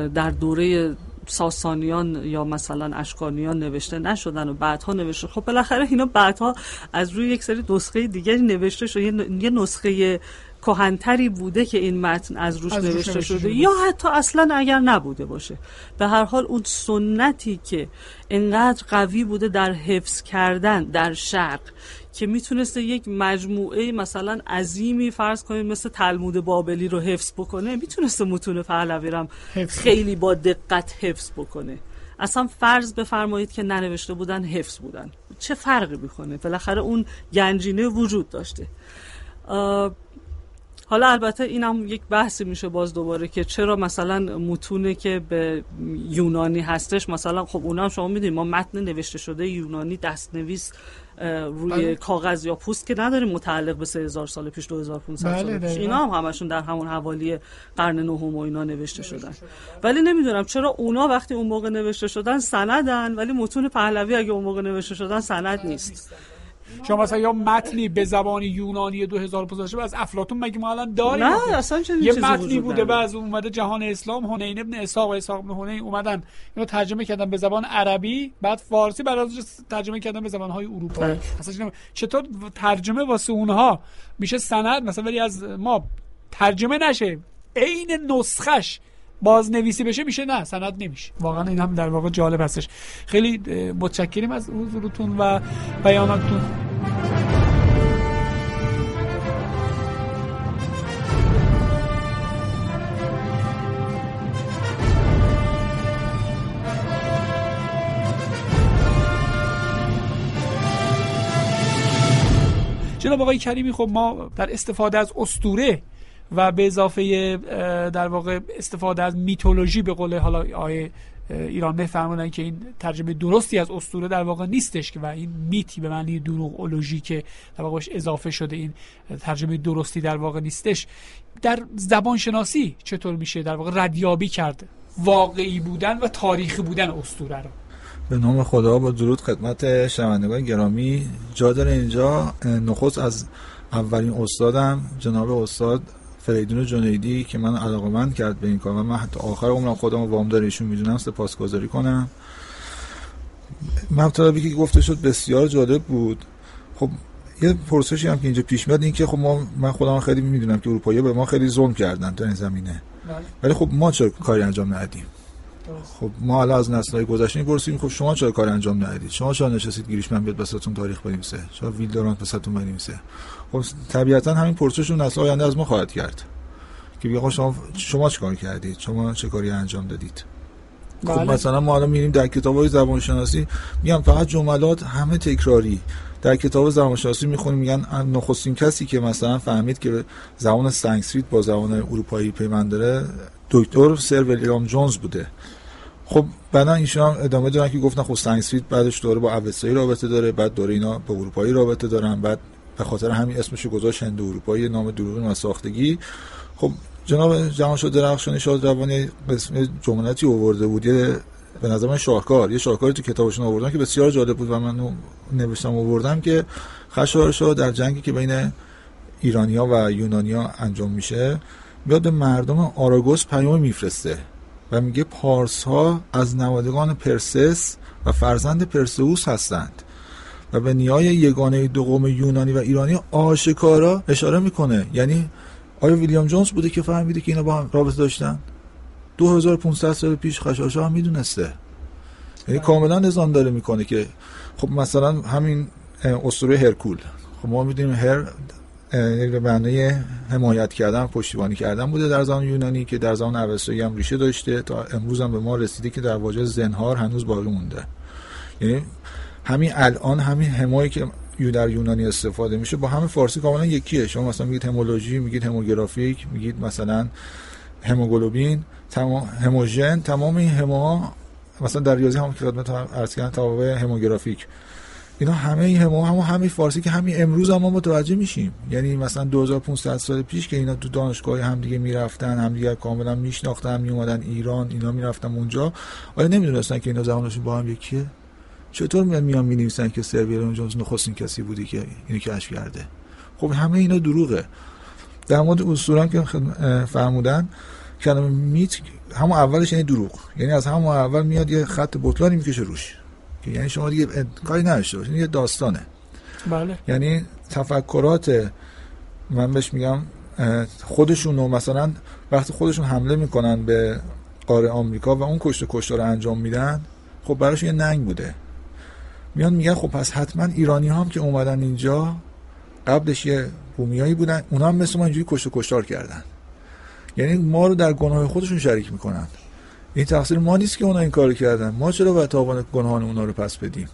در دوره ساسانیان یا مثلا اشکانیان نوشته نشدن و بعدها نوشته. خب بالاخره اینا بعدها از روی یک سری نسخه دیگری نوشته شد یه نسخه کهنتری بوده که این متن از روش از روش نوشته نوشته شده. شده. یا حتی اصلا اگر نبوده باشه. به هر حال اون سنتی که انقدر قوی بوده در حفظ کردن در شرق که می‌تونسته یک مجموعه مثلا عظیمی فرض کنید مثل تلمود بابلی رو حفظ بکنه می‌تونسته متون پهلوی رو خیلی با دقت حفظ بکنه. اصلا فرض بفرمایید که ننوشته بودن حفظ بودن. چه فرقی می‌کنه؟ بالاخره اون گنجینه وجود داشته. حالا البته این هم یک بحثی میشه باز دوباره که چرا مثلا متونه که به یونانی هستش مثلا خب اونا هم شما می‌دونید ما متن نوشته شده یونانی دستنویس روی بله. کاغذ یا پوست که نداریم متعلق به 3000 سال پیش 2500 بله، سال پیش. اینا هم همشون در همون حوالی قرن نهم و اینا نوشته شدن ولی نمی‌دونم چرا اونا وقتی اون موقع نوشته شدن سندن ولی متون پهلوی اگه اون موقع نوشته شدن سند نیست شما مثلا یا متنی به زبان یونانی 2015 از افلاطون مگه ما الان داریم؟ نه اصلا یه متنی بوده. و از اون اومده جهان اسلام هنین ابن اسحاق و اسحاق ابن هنین اومدن اینو ترجمه کردن به زبان عربی بعد فارسی بعد از ترجمه کردن به زبان های اروپایی بله. اصلا چطور ترجمه واسه اونها؟ میشه سند مثلا ولی از ما ترجمه نشه. عین نسخش. بازنویسی بشه میشه نه سند نمیشه. واقعا این هم در واقع جالب هستش. خیلی متشکریم از حضورتون و بیاناتتون جناب آقای کریمی خب ما در استفاده از استوره و به اضافه در واقع استفاده از میتولوژی به قول حالا آقای اه، ایران بفرمودن که این ترجمه درستی از استوره در واقع نیستش که و این میتی به معنی دروغولوژی که در واقع بهش اضافه شده این ترجمه درستی در واقع نیستش. در زبان شناسی چطور میشه در واقع ردیابی کرد واقعی بودن و تاریخی بودن استوره رو؟ به نام خدا با درود خدمت شنوندگان گرامی. جا داره اینجا. نخست از اولین استادم جناب استاد فریدون جنیدی که من علاقمند کرد به این کار و من حتی آخر عمرم خودم رو وامدار ایشون می‌دونم سپاسگزاری کنم. مطلبی که گفته شد بسیار جالب بود. خب یه پرسشی هم که اینجا پیش میاد این که خب ما من خودم خیلی می‌دونم که اروپایی به ما خیلی ظلم کردن در این زمینه. ولی خب ما چرا کاری انجام ندیم خب ما الان از نسل‌های گذشته می‌پرسیم خب شما چرا کار انجام ندید شما چرا نشستید گریشمن بیاد وسطتون تاریخ بنویسه؟ چرا ویلدورانت وسطتون بنویسه؟ خب طبیعتا همین پرسش رو نسل آینده از ما خواهد کرد. که بگه آقا شما شما چیکار کردید؟ شما چه کاری انجام دادید؟ خب بله. مثلا ما الان می‌بینیم در کتاب‌های زبانشناسی میگم فقط جملات همه تکراری. در کتاب زبانشناسی می‌خونیم میگن نخستین کسی که مثلا فهمید که زبان سانسکریت با زبان اروپایی پیوند داره دکتر سر ویلیام جونز بوده. خب بعدا ایشون هم ادامه دادن که گفتن خب سانسکریت بعدش دوره با اوستایی رابطه داره بعد دوره اینا با اروپایی رابطه دارن بعد به خاطر همین اسمش گذاشت هند اروپایی نام دروغین و ساختگی. خب جناب جهانشاه درخشانی شاد روانی قسم جملاتی آورده بود یه به نظر من شاهکار یه شاهکاری تو کتابشون آوردن که بسیار جالب بود و من نوشتم آوردم که خشایارشاه در جنگی که بین ایرانیا و یونانیا انجام میشه میاد مردم آراگوس پیام میفرسته. و میگه پارس ها از نوادگان پرسس و فرزند پرسئوس هستند و به نیای یگانه دو قوم یونانی و ایرانی آشکارا اشاره می‌کنه. یعنی آیا ویلیام جونز بوده که فهمیده که اینا با هم رابطه داشتن؟ 2500 سال پیش خشاشا هم می‌دونسته. یعنی کاملا نظام داره می‌کنه که خب مثلا همین اسطوره هرکول. خب ما می‌دونیم هر اه، به معنی حمایت کردن پشتیبانی کردن بوده در زمان یونانی که در زمان اوستایی هم ریشه داشته. تا امروز هم به ما رسیده که در واژه زنهار هنوز باقی مونده. یعنی همین الان همین حمایی که یو در یونانی استفاده میشه با همین فارسی کاملا یکیه. شما مثلا میگید همولوژی میگید هموگرافیک میگید مثلا هموگلوبین تمام هموژن تمام این هما مثلا در ریاضی هم که خدمت عرض کردم توابع هموگرافیک. اینا همه این هم همه فارسی که همین امروز هم ما متوجه میشیم. یعنی مثلا 2500 سال پیش که اینا تو دانشگاه همدیگه می‌رفتن همدیگه کاملا میشناختن میومدن ایران اینا می‌رفتن اونجا. آیا نمی‌دونستن که اینا زبانشون با هم یکیه؟ چطور میان می‌نویسن که سرویر جونز نخستین کسی بودی که اینو کشف کرده؟ خب همه اینا دروغه. در مورد اسطوره که فرمودن کلمه میت همون اولش یعنی دروغ. یعنی از همون اول میاد یه خط بطلانی می‌کشه روش. یعنی شما دیگه کاری نداشته باشین یه داستانه. بله. یعنی تفکرات من بهش میگم خودشون مثلا وقتی خودشون حمله می‌کنن به قاره آمریکا و اون کشت کشتار رو انجام میدن خب براش یه ننگ بوده. میان میگن خب پس حتما ایرانی هم که اومدن اینجا قبلش یه بومیایی بودن اونا هم مثل ما اینجوری کشت کشتار کردن. یعنی ما رو در گناه خودشون شریک می‌کنن. این تقصیر ما نیست که اونا این کار کردن. ما چرا باید تاوان گناهان اونا رو پس بدیم؟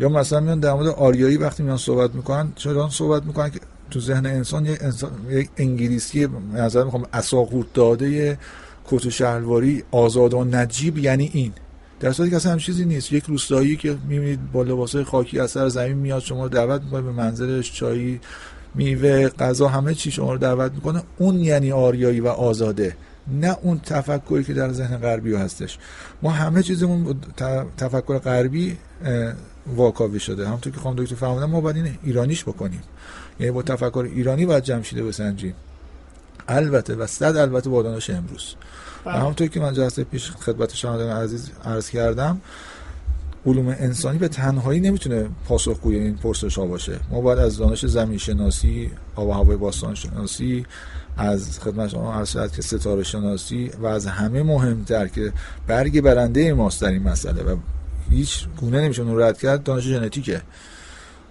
یا مثلا میان در مورد آریایی وقتی میان صحبت می‌کنن چرا صحبت می‌کنن که تو ذهن انسان یک, انسان، یک انگلیسی نظر می‌خوام اساقورت داده کت و شلواری آزاد و نجیب یعنی این. در صورتی که اصلا هم چیزی نیست. یک روستایی که می‌بینید با لباسای خاکی از سر زمین میاد شما دعوت می‌کنه به منزلش چای میوه غذا همه چی شما رو دعوت می‌کنه. اون یعنی آریایی و آزاده. نه اون تفکری که در ذهن غربی هستش. ما همه چیزمون تفکر غربی واکاوی شده. همونطور که خانم دکتر فرمودن ما باید این ایرانیش بکنیم. یعنی با تفکر ایرانی باید جمشیده بسنجیم. البته و صد البته با دانش امروز. و بله. همونطور که من جلسه پیش خدمت شما عزیز عرض کردم علوم انسانی به تنهایی نمی‌تونه پاسخگوی این پرسش ها باشه. ما باید از دانش زمین شناسی آب و هوای باستان شناسی از خدمت شما عرض که ستاره شناسی و از همه مهمتر که برگ برنده ماست در این مسئله و هیچ گونه نمیشه اون رد کرد دانش ژنتیکه.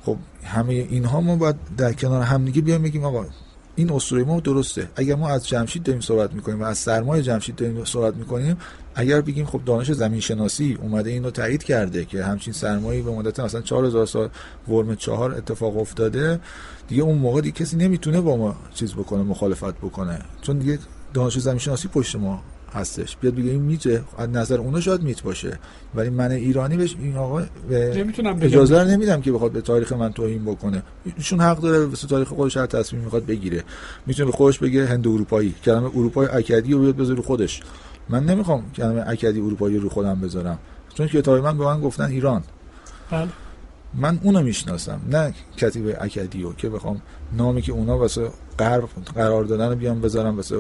خب همه اینها ما باید در کنار همدیگه بیایم بگیم آقا این اسطوره ما درسته. اگر ما از جمشید داریم صحبت می‌کنیم و از سرمای جمشید داریم صحبت می‌کنیم اگر بگیم خب دانش زمین شناسی اومده اینو تایید کرده که همچین سرمایی به مدت مثلا 4000 سال ورم چهار اتفاق افتاده دیگه اون موقع دیگه کسی نمی‌تونه با ما چیز بکنه مخالفت بکنه. چون دیگه دانش زمین شناسی پشت ما هستش. بیاد بگه این میته از نظر اونا شاید میت باشه. ولی من ایرانی بهش این آقا اجازه رو نمیدم که بخواد به تاریخ من توهین بکنه. ایشون حق داره واسه تاریخ خودش هر تصمیم می‌خواد بگیره. می‌تونه به خودش بگه هند اروپایی. کلمه اروپای اکدی رو بیاد بذاره خودش. من نمی‌خوام کلمه اکدی اروپایی رو خودم بذارم. چون کتاب من به من گفتن ایران. بله. من اونو می‌شناسم نه کتیبه اکدیو که بخوام نامی که اونا واسه غرب قرار دادن رو بیام بذارم واسه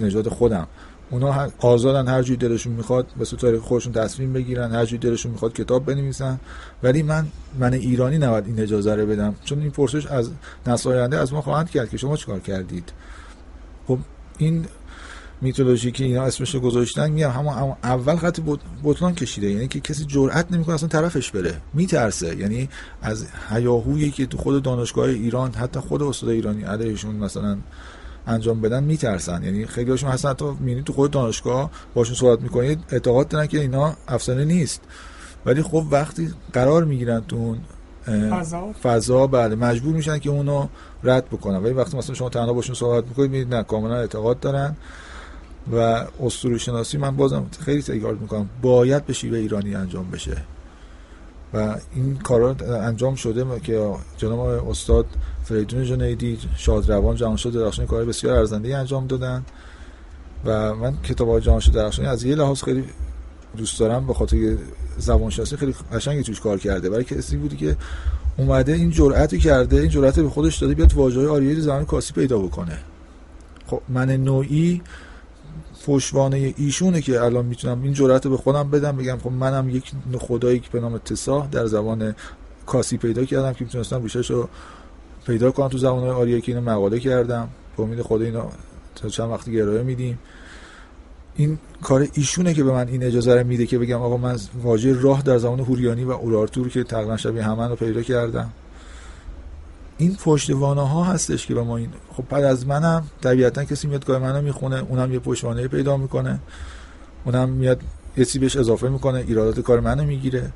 نجات خودم. اونا آزادن هر جوری دلشون می‌خواد به تاریخ خودشون تصمیم بگیرن هر جوری دلشون می‌خواد کتاب بنویسن. ولی من من ایرانی نباید این اجازه رو بدم. چون این پرسش از نسل از ما خواهند کرد که شما چیکار کردید؟ خب این میتولوژی که اینا اسمش رو گذاشتن میگم همون اول خط بطلان کشیده. یعنی که کسی جرئت نمی‌کنه اصلا طرفش بره. میترسه. یعنی از هیاهویی که تو خود دانشگاه ایران حتی خود استاد ایرانی علیهشون مثلا انجام بدن میترسن. یعنی خیلی هاشون هستن. حتی می‌بینید تو خود دانشگاه باشون صحبت می‌کنید اعتقاد دارن که اینا افسانه نیست. ولی خب وقتی قرار می‌گیرن تو اون فضا؟ فضا بله. مجبور میشن که اونو رد بکنن. ولی وقتی مثلا شما تنها باشون صحبت می‌کنید می‌بینید نه کاملا اعتقاد دارن. و اسطوره شناسی من بازم خیلی تکرار می‌کنم. باید به شیوه ایرانی انجام بشه. و این کارا انجام شده که جناب استاد فریدون جنیدی شادروان جهانشاه درخشانی کار بسیار ارزنده انجام دادن. و من کتاب جهانشاه درخشانی از یه لحاظ خیلی دوست دارم به خاطر زبانشناسی خیلی قشنگی توش کار کرده. برای کسی بودی که اومده این جرأتی کرده این جرأت به خودش داده بیاد واژه‌های آریایی زبان کاسی پیدا بکنه. خب من نوعی فشوانه ایشونه که الان می‌تونم این جرأت به خودم بدم بگم خب منم یک خدایی که به نام تساه در زبان کاسی پیدا کردم که می‌تونستم ریشش رو پیدا کنم تو زبان آریایی که اینو مقاله کردم. به امید خدا اینو تا چند وقتی گرایه میدیم. این کار ایشونه که به من این اجازه رو میده که بگم آقا من واژه راه در زمان هوریانی و اورارتور که تقریبا شبیه همن رو پیدا کردم. این پشتوانه ها هستش که به ما این خب بعد از منم طبیعتا کسی میاد کار منو می‌خونه اونم یه پشتوانه پیدا می‌کنه. اونم میاد یه چیزی بهش اضافه می‌کنه ایرادات کار منو می‌گیره.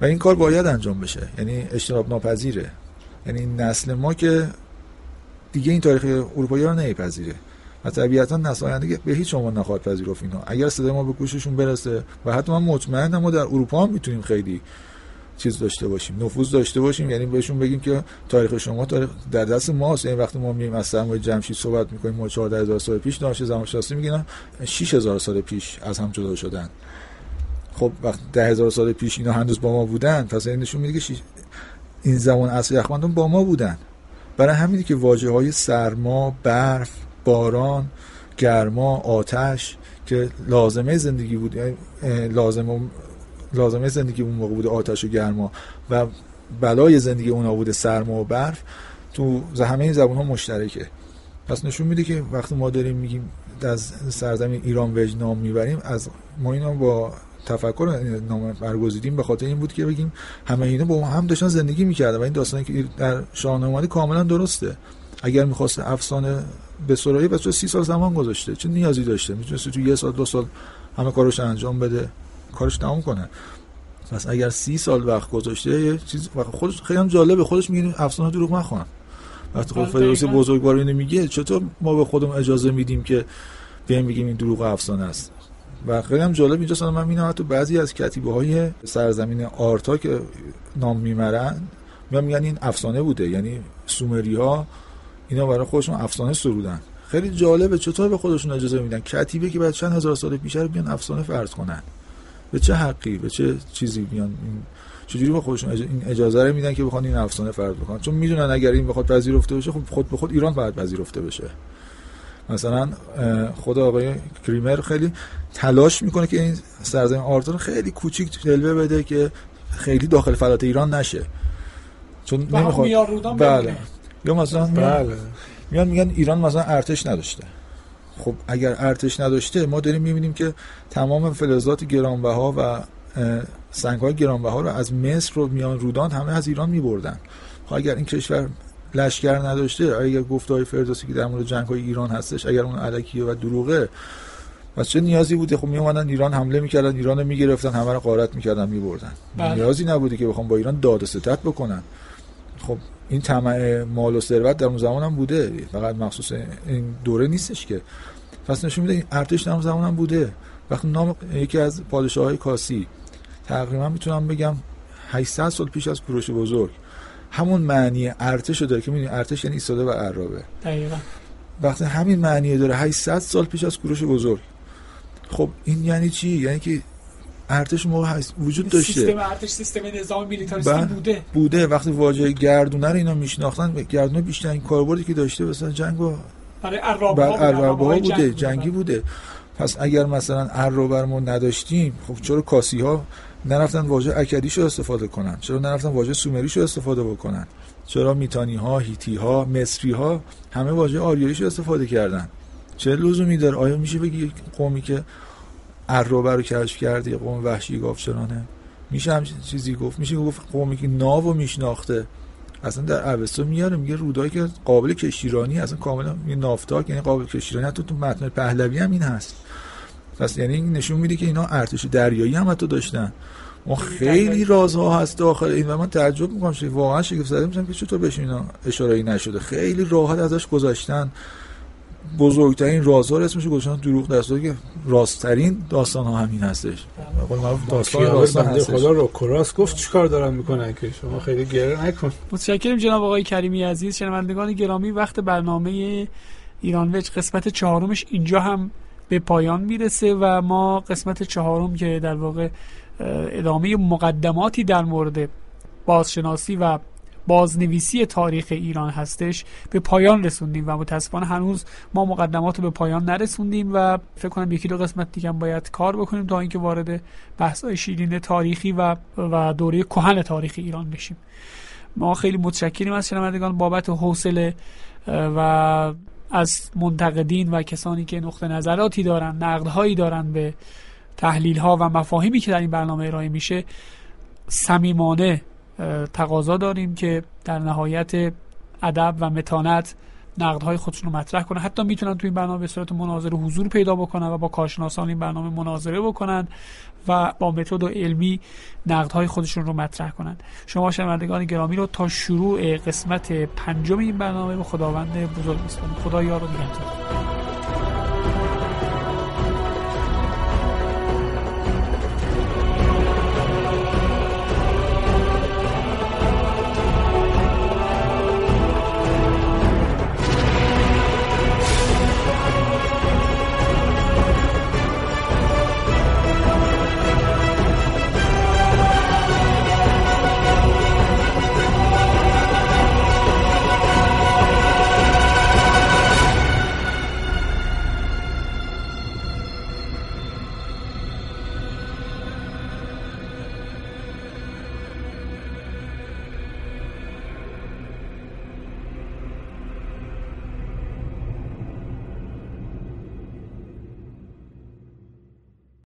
و این کار باید انجام بشه. یعنی اجتناب ناپذیره. یعنی نسل ما که دیگه این تاریخ اروپایی رو نمیپذیره. و طبیعتا نسل آینده به هیچ عنوان نخواهد پذیرفت اینا اگر صدای ما به گوششون برسه و حتی من مطمئنم ما در اروپا هم می‌تونیم خیلی چیز داشته باشیم نفوذ داشته باشیم یعنی بهشون بگیم که تاریخ شما تاریخ در دست ماست. یعنی وقتی ما میایم از سرمایه جمشید صحبت می‌کنیم ما 14000 سال پیش دانش زمانشناسی میگن 6000 سال پیش از هم جدا شدن. خب وقت 10000 سال پیش اینا هنوز با ما بودن پس این نشون میده که این زمان اصل یخبندان با ما بودن. برای همینی که واجه های سرما برف باران گرما آتش که لازمه زندگی بود یعنی لازمه لازمه زندگی اون موقع بوده آتش و گرما و بلای زندگی اونا بوده سرما و برف تو همه این زبان ها مشترکه. پس نشون میده که وقتی ما داریم میگیم از سرزمین ایران وج نام می‌بریم از ما اینا با تفکر نام برگزیدیم به خاطر این بود که بگیم همه اینا با هم داشتن زندگی می‌کردن و این داستانی که در شاهنامه کاملا درسته. اگر می‌خواست افسانه به سرایی بس سی سال زمان گذاشته چه نیازی داشته؟ می‌تونست تو یه سال دو سال همه کارش انجام بده. کارش تمام کنه. پس اگر سی سال وقت گذاشته یه چیز خودش خیلی هم جالبه. خودش میگه افسانه دروغ نخوان. وقتی خود فردوسی بزرگوار اینو میگه چطور ما به خودمون اجازه میدیم که بیایم بگیم این دروغ افسانه است؟ و خیلی هم جالب اینجا من می‌بینم تو بعضی از کتیبه های سرزمین آرتا که نام میمرن میان میگن این افسانه بوده. یعنی سومری ها اینا برای خودشون افسانه سرودن. خیلی جالبه چطور به خودشون اجازه میدن؟ کتیبه که بعد چند هزار سال پیش رو بیان افسانه فرض کنن. به چه حقی؟ به چه چیزی بیان چجوری به خودشون این اجازه رو میدن که بخوان این افسانه فرض بکنن چون می‌دونن اگر این بخواد پذیرفته بشه خب خود به خود ایران باید پذیرفته بشه. مثلا خود آقای کریمر خیلی تلاش می‌کنه که این سرزمین آرتون خیلی کوچیک جلوه بده که خیلی داخل فلات ایران نشه. چون نمی‌خواد بله. یا مثلا بله. میان میگن ایران مثلا ارتش نداشته. خب اگر ارتش نداشته ما داریم می‌بینیم که تمام فلزات گرانبها و سنگ های گرانبها رو از مصر رو میان رودان همه از ایران میبردن. خب اگر این کشور لشکر نداشته اگر گفتهای فردوسی که در مورد جنگ های ایران هستش اگر اون علکیه و دروغه پس چه نیازی بوده؟ خب می اومدن ایران حمله می‌کردن ایران رو می‌گرفتن همه رو غارت می‌کردن میبردن. بله. نیازی نبوده که بخوام با ایران داد و ستد بکنن. خب این طمع مال و ثروت در اون زمان هم بوده. فقط مخصوص این دوره نیستش که. پس نشون میده این ارتش در اون زمان هم بوده. وقتی نام یکی از پادشاه های کاسی تقریبا می‌تونم بگم 800 سال پیش از کوروش بزرگ همون معنی ارتش رو داره که می‌دونی ارتش یعنی ایستاده و عرابه. دقیقا. وقتی همین معنی داره 800 سال پیش از کوروش بزرگ. خب این یعنی چی؟ یعنی که ارتش موقع وجود داشته. سیستم ارتش سیستم نظام میلیتاریستی. بوده. بوده. وقتی واژه گردونه رو اینا میشناختن گردونه بیشتر این کاربردی که داشته مثلا جنگ با برای عرابه ها بوده جنگی بوده. پس اگر مثلا عرابه نداشتیم خب چرا کاسی ها نرفتن واژه اکدیش رو استفاده کنن؟ چرا نرفتن واژه سومریش رو استفاده بکنن؟ چرا میتانی ها هیتی ها مصری ها همه واژه آریاییش رو استفاده کردن؟ چه لزومی داره؟ آیا میشه بگی قومی که عرابه رو کشف کرده قوم وحشی گاوچرانه میشه هم چیزی گفت؟ میشه گفت قومی که ناو میشناخته. اصلا در اوستا میاره میگه رودایی که قابل کشتیرانی اصلا کاملا نافتاک یعنی قابل کشتیرانی. حتی تو متن پهلوی هم این هست. پس یعنی نشون میده که اینا ارتش دریایی هم حتی داشتن. ما خیلی رازها هست داخل این و من تعجب می‌کنم واقعا شگفت زده میشم که چطور بهش اینا اشاره ای نشده. خیلی راحت ازش گذاشتن بزرگترین رازها رو اسمش گذاشتن دروغ در که راستترین داستان ها همین هستش. داستان راستان هستش. خدا رو کراس گفت چیکار دارن می‌کنن که؟ شما خیلی گره نکن. متشکرم جناب آقای کریمی عزیز شنوندگان گرامی وقت برنامه ایران وچ قسمت چهارمش اینجا هم به پایان می‌رسه و ما قسمت چهارم که در واقع ادامه مقدماتی در مورد بازشناسی و بازنویسی تاریخ ایران هستش به پایان رسوندیم و متاسفانه هنوز ما مقدمات رو به پایان نرسوندیم و فکر کنم یکی دو قسمت دیگه باید کار بکنیم تا اینکه وارد بحث های شیرین تاریخی و و دوره کهن تاریخ ایران بشیم. ما خیلی متشکریم از شنوندگان بابت حوصله و از منتقدین و کسانی که نقطه نظراتی دارن نقدهایی دارن به تحلیل ها و مفاهیمی که در این برنامه ارائه میشه صمیمانه تقاضا داریم که در نهایت ادب و متانت نقدهای خودشون رو مطرح کنن. حتی می‌تونن تو این برنامه به صورت مناظره حضور پیدا بکنن و با کارشناسان این برنامه مناظره بکنن و با متد و علمی نقدهای خودشون رو مطرح کنن. شما شنوندگان گرامی رو تا شروع قسمت پنجم این برنامه به خداوند بزرگ میسپاریم خدا یار و نگهدار.